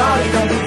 Sonic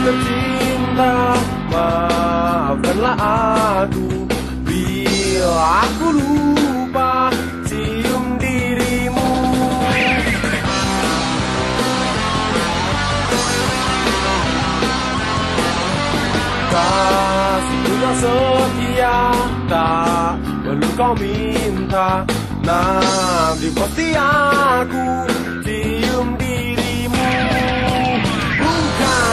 ta cinta Maafkanlah aku Bila aku lupa Cium dirimu Kasihku yang setia Tak perlu kau minta Nah, di pasti aku Cium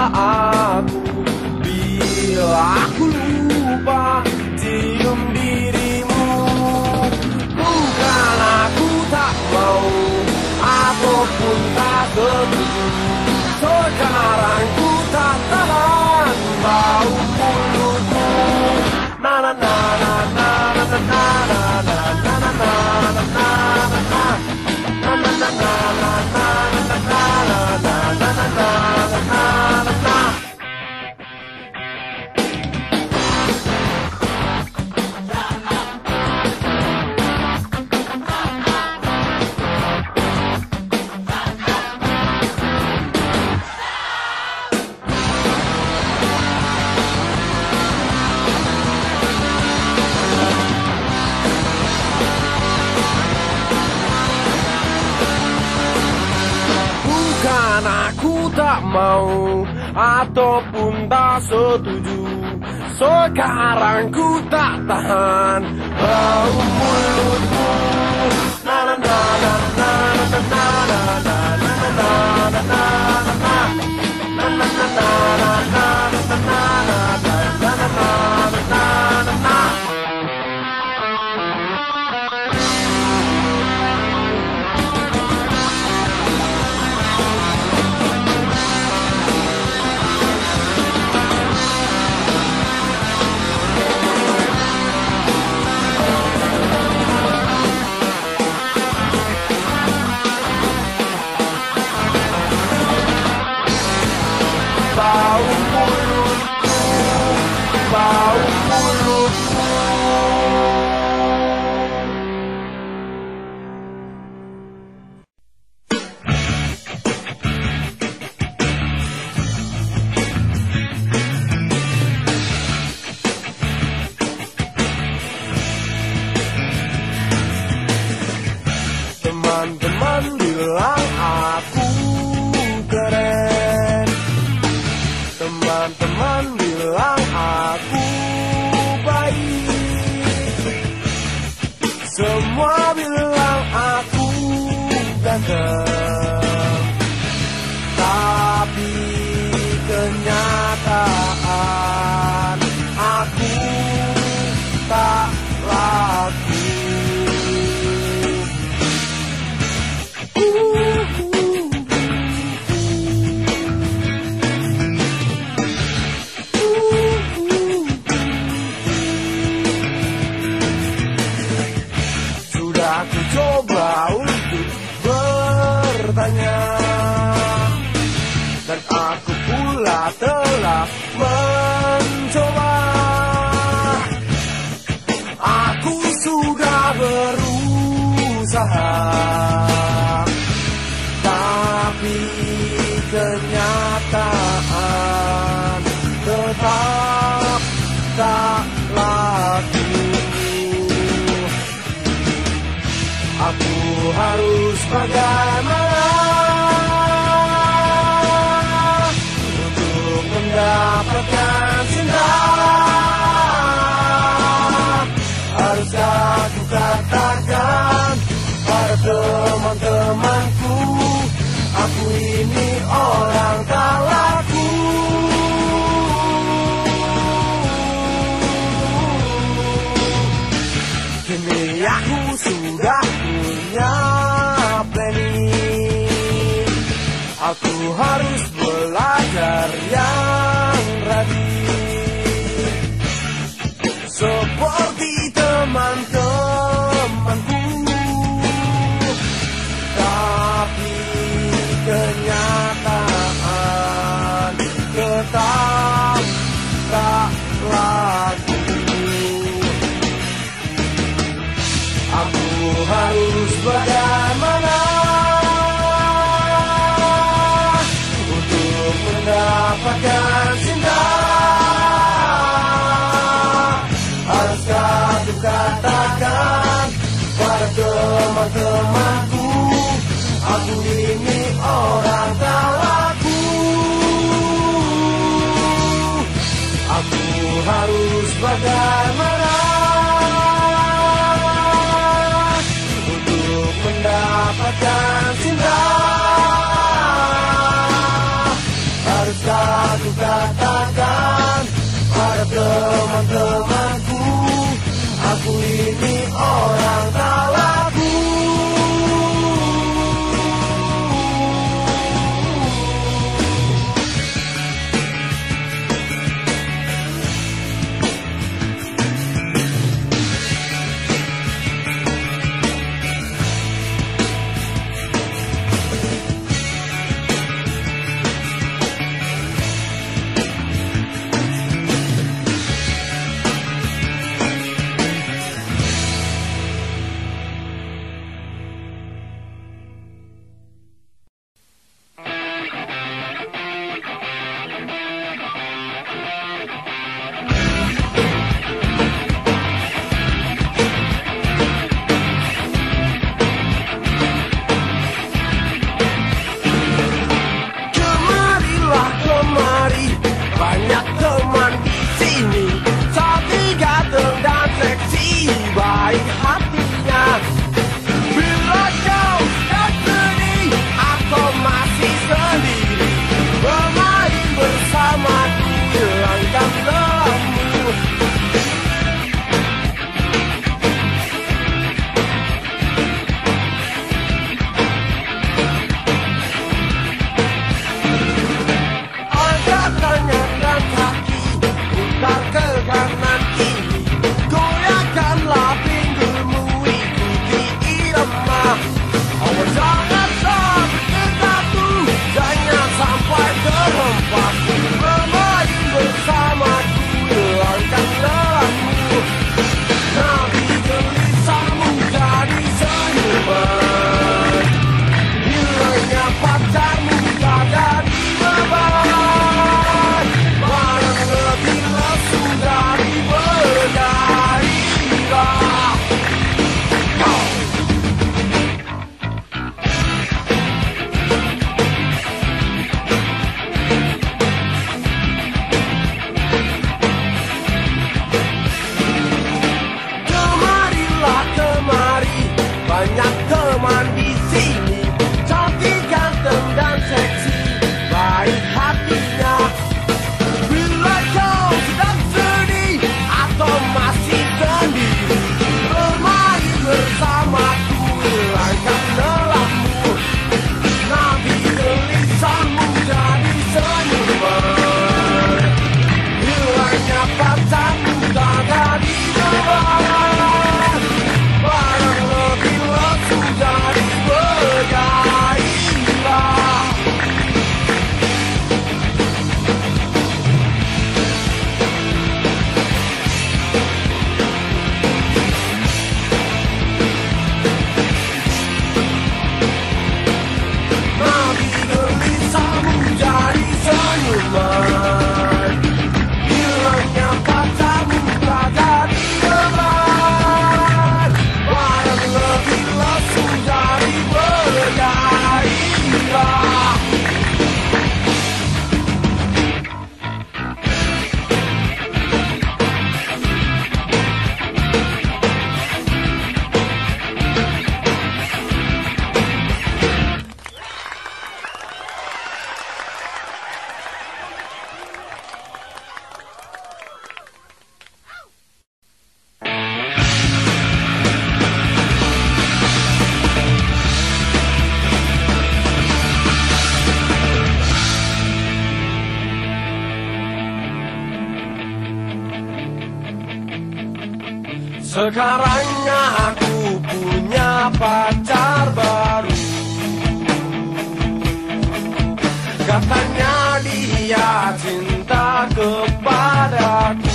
aku Bila aku lupa cium dirimu. Bukan aku tak mau Ataupun tak tentu Sekarang ku tak tahan Bau mulutmu Na na na na. setuju Sekarang ku tak tahan Bau mulutmu na na na na na na na na na na na na na na na na na na kenyataan tetap tak laku. Aku harus bagaimana Untuk mendapatkan cinta? Haruskah aku katakan pada teman-temanku? ini orang tak laku. Kini aku sudah punya planning Aku harus Sekarangnya aku punya pacar baru. Katanya dia cinta kepadaku.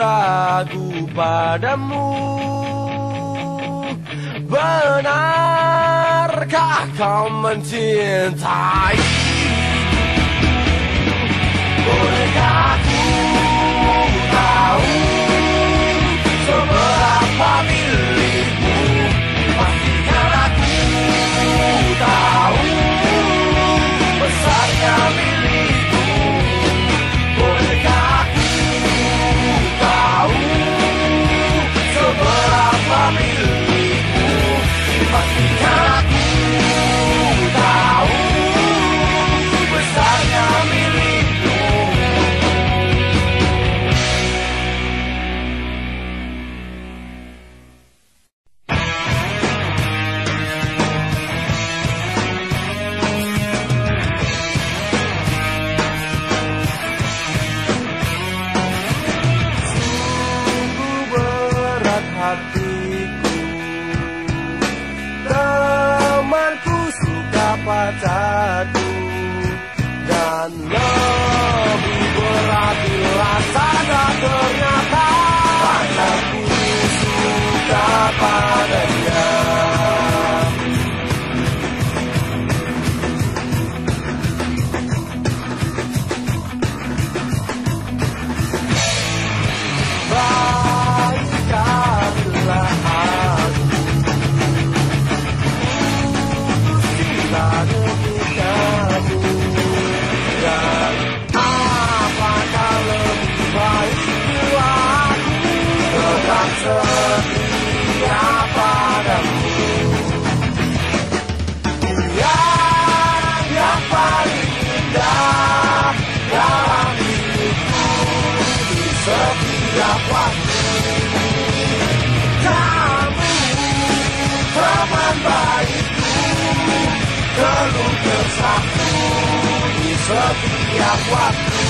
ragu padamu. Benarkah kau mencintai sapu di setiap waktu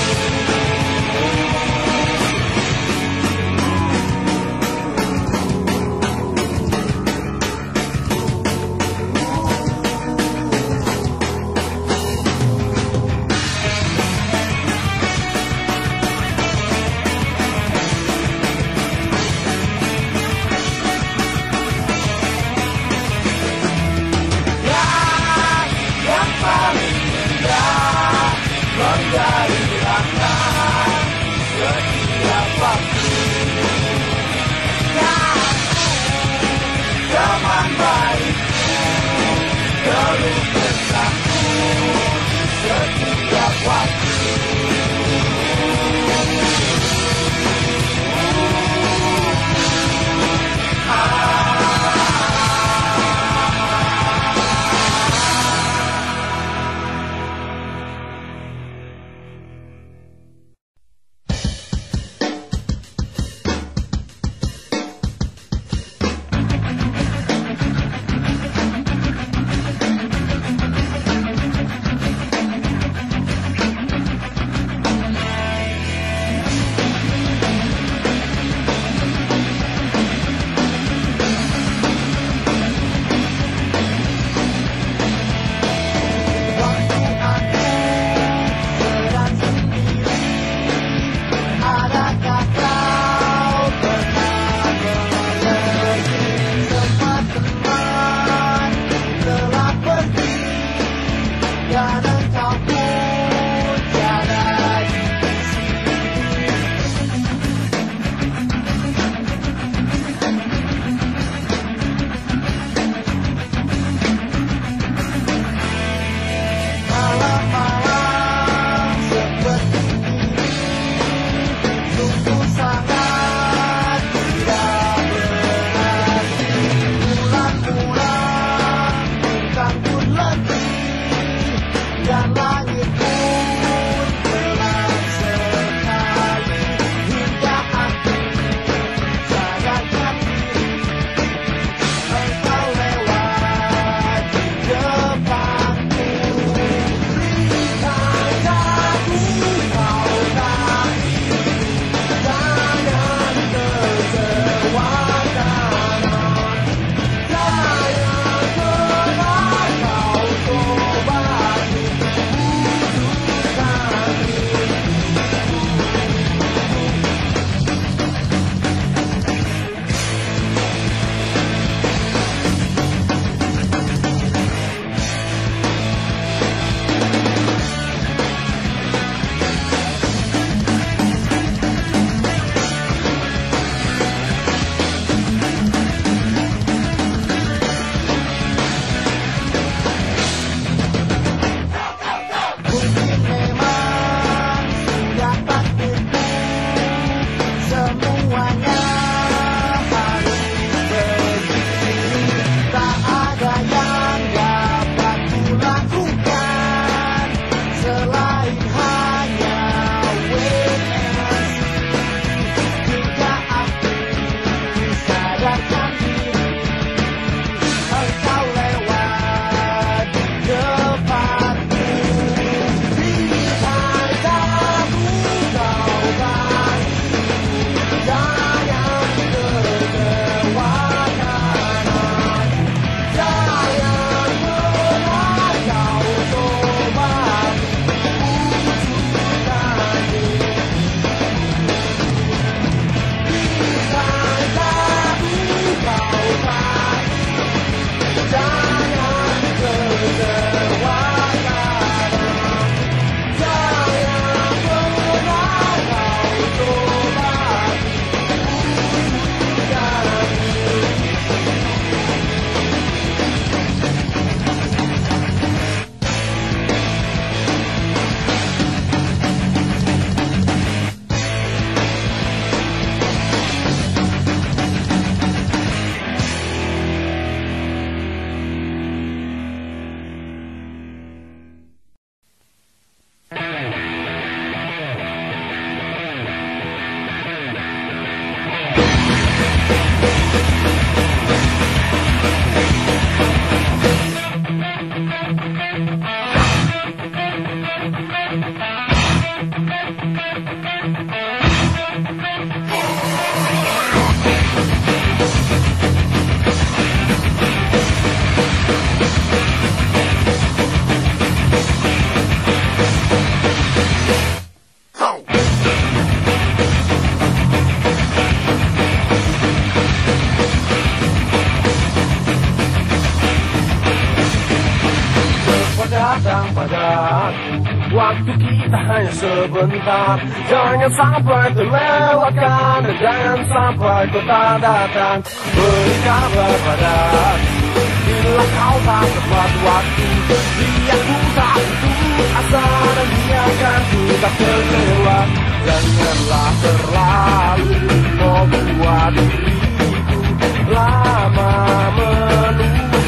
Jangan sampai terlewatkan Dan jangan sampai kau tak datang Beri kabar padaku Bila kau tak tepat waktu Dia ku tak putus asa Dan biarkan ku tak terlewat Janganlah terlalu Kau buat diriku Lama menunggu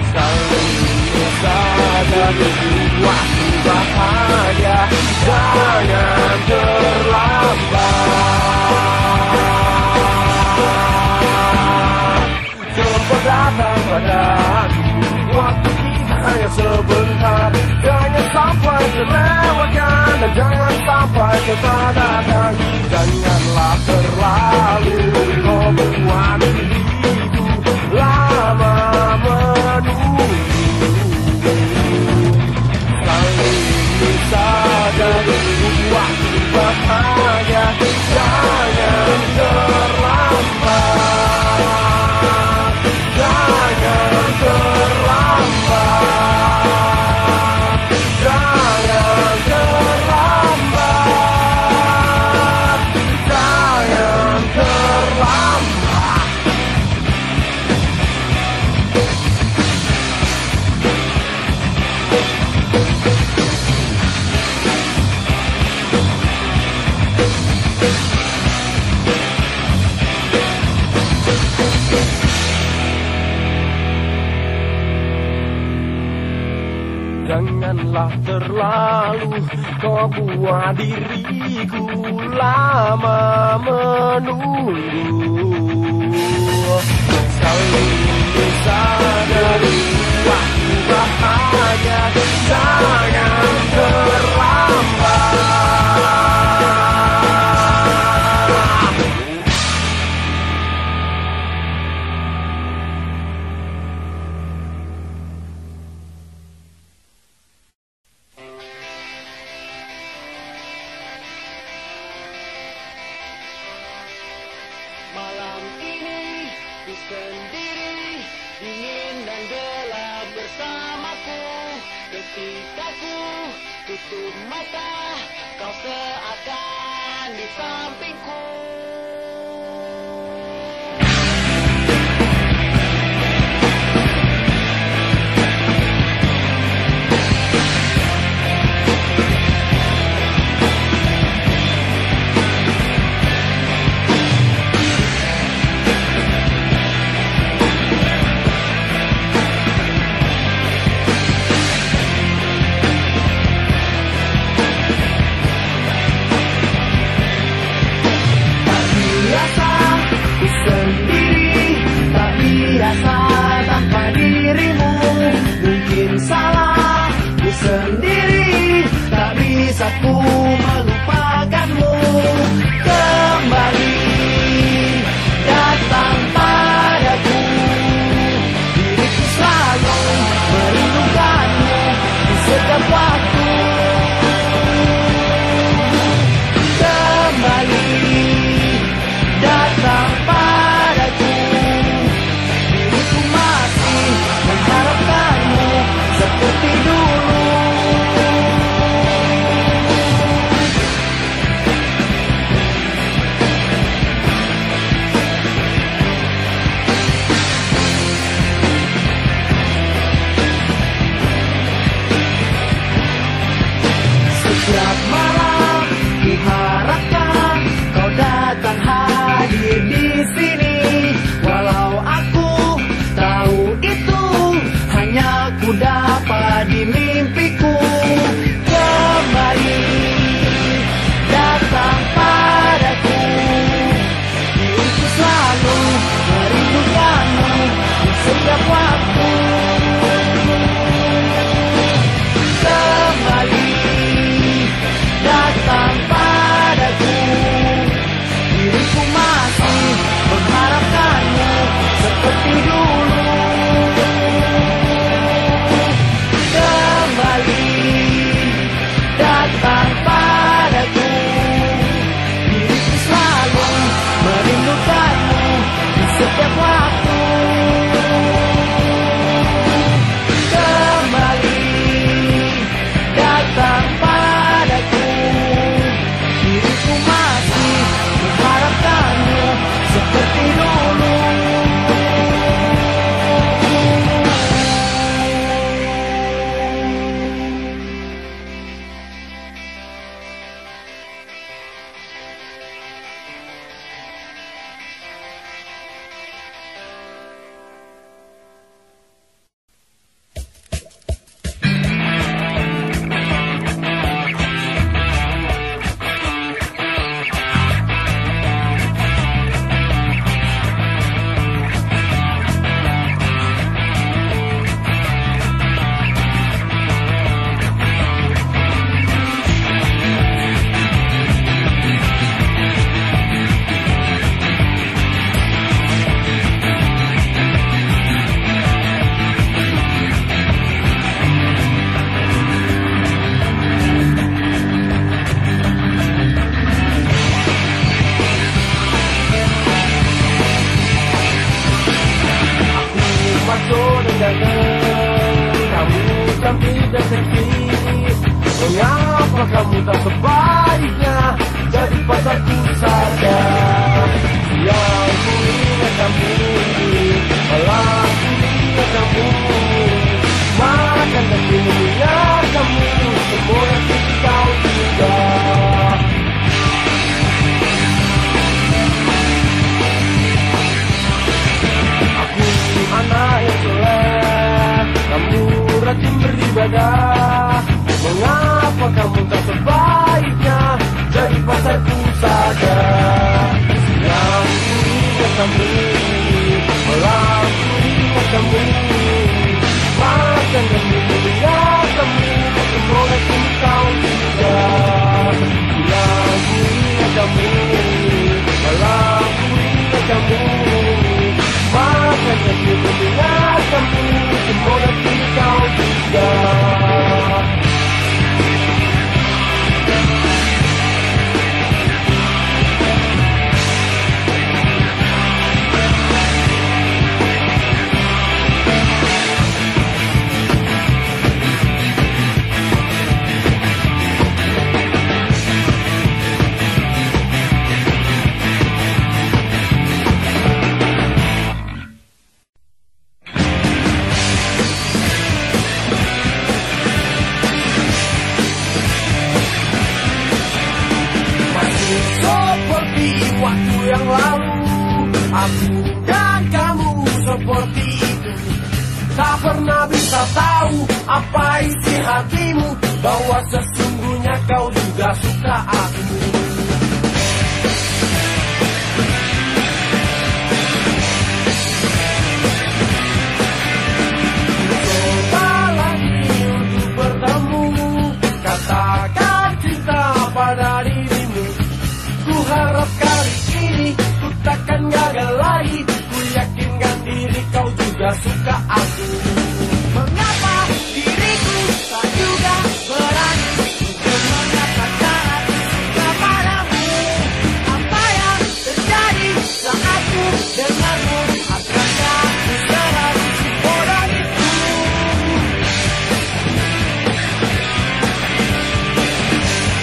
Sekali saja Jangan terlambat Cepat datang padaku Waktu kita hanya sebentar Jangan sampai terlewatkan Dan jangan sampai kita datang Janganlah terlalu Kau buat saja Janganlah terlalu kau buat diriku lama menunggu. Ini saja waktu bahagia Jangan terlambat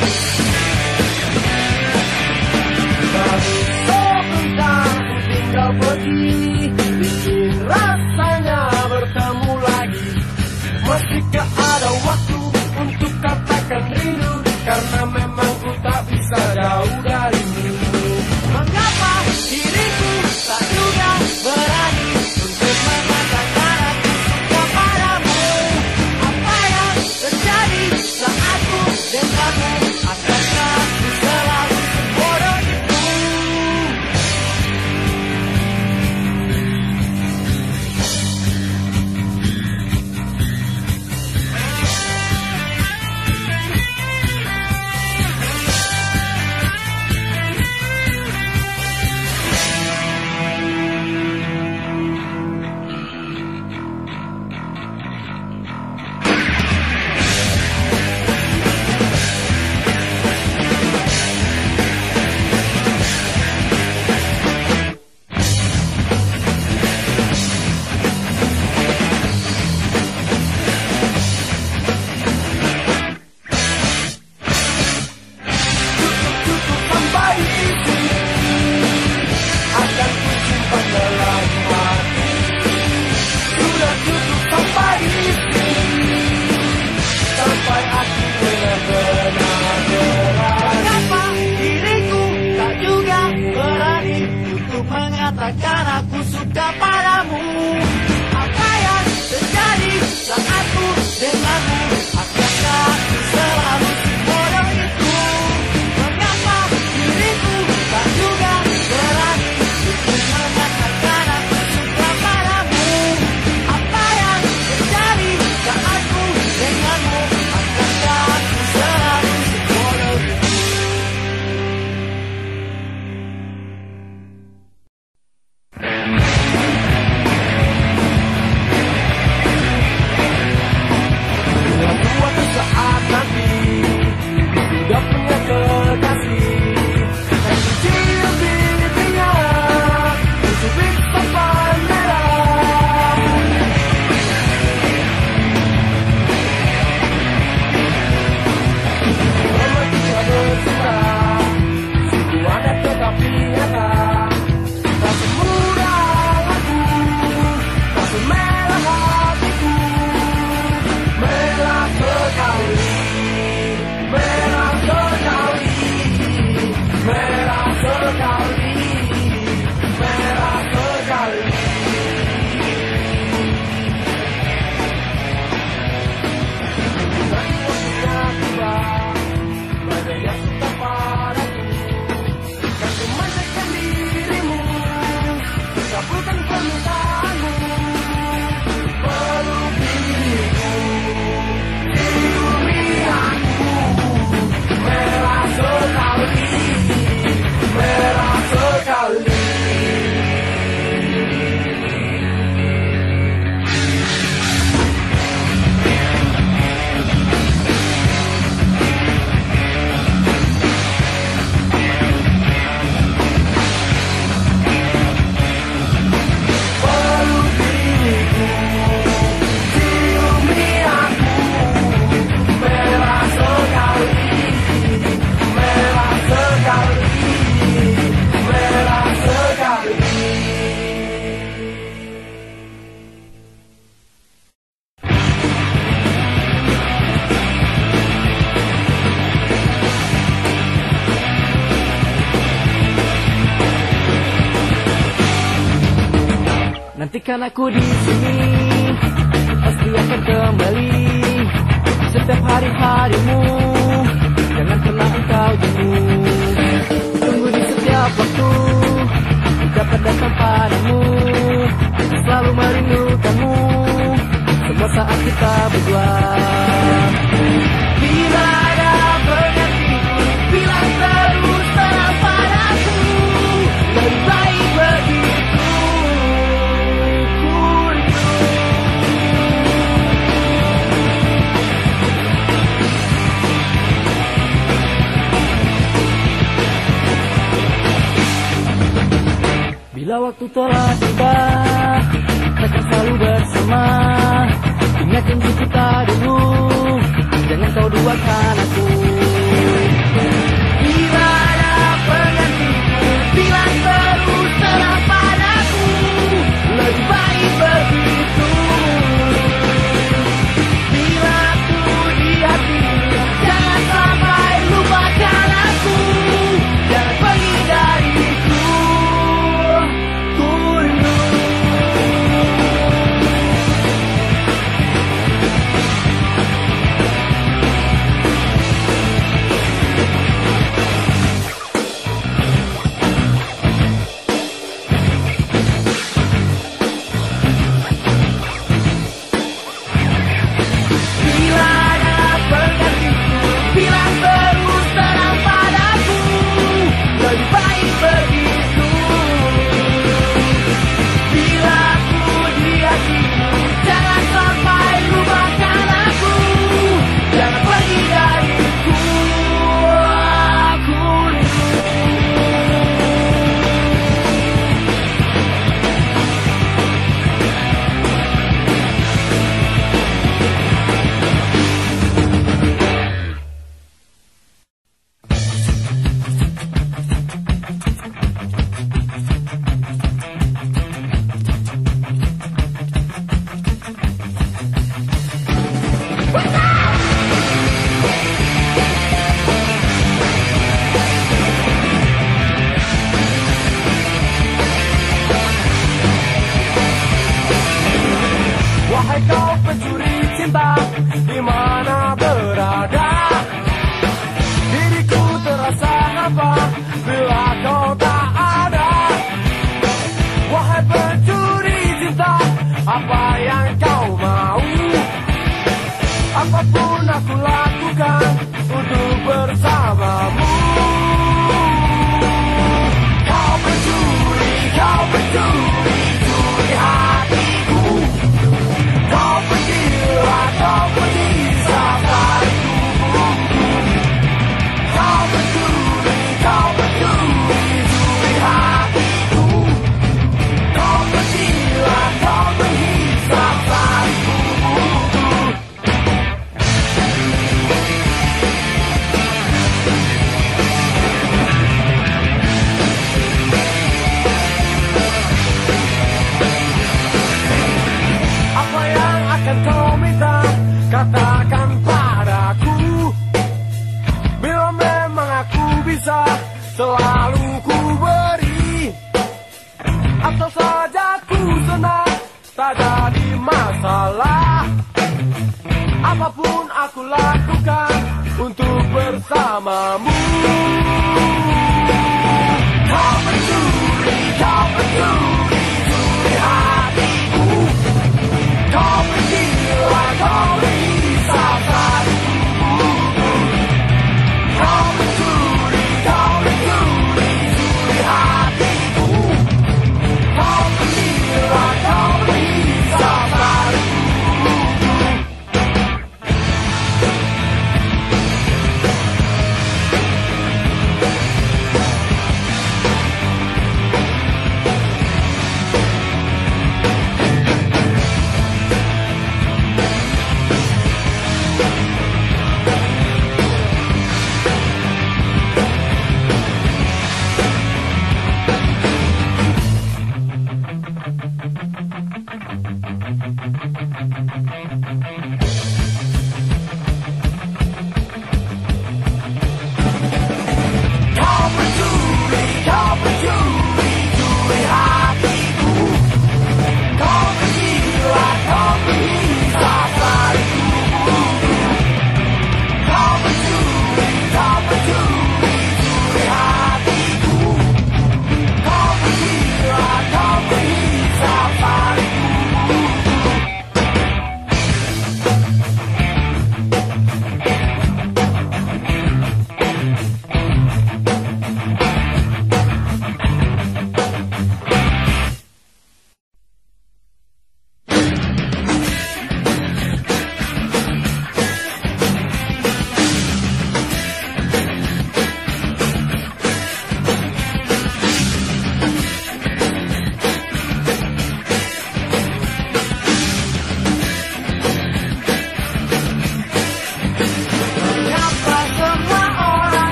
Baru biarkan aku di sini. Pasti akan kembali. Setiap hari-harimu Jangan pernah engkau jemu Tunggu di setiap waktu Aku dapat datang padamu Selalu merindukanmu Semua saat kita berdua Bila waktu telah tiba Akan selalu bersama. Ingat janji kita dulu Jangan kau duakan aku.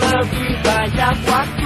love you but not what.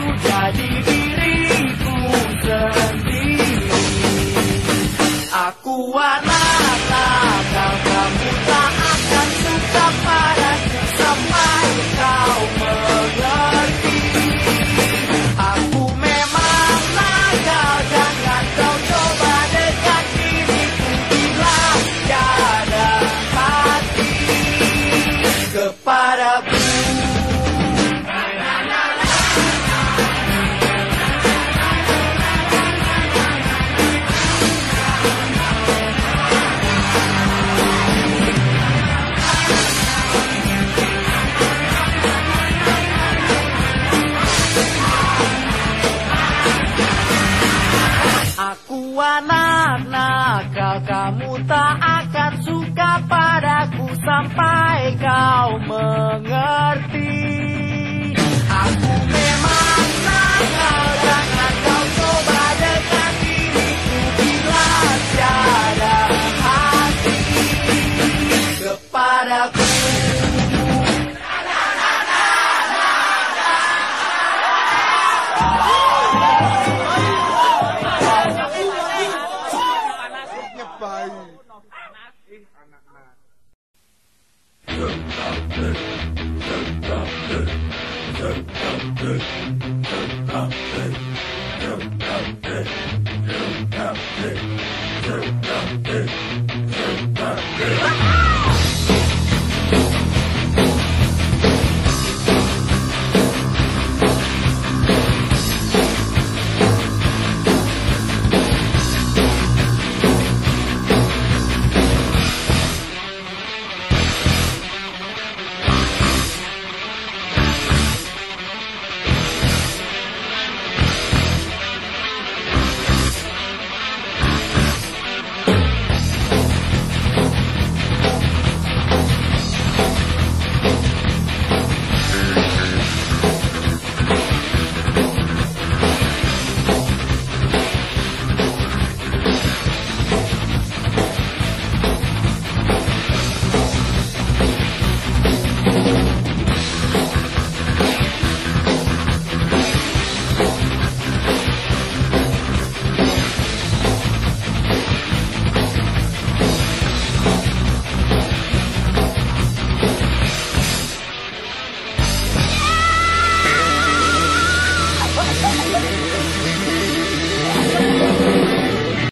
Mengerti. Aku memang nakal Jangan kau coba dekat diriku Bila tiada hati. Kepadaku Doctor, the Doctor, the Doctor.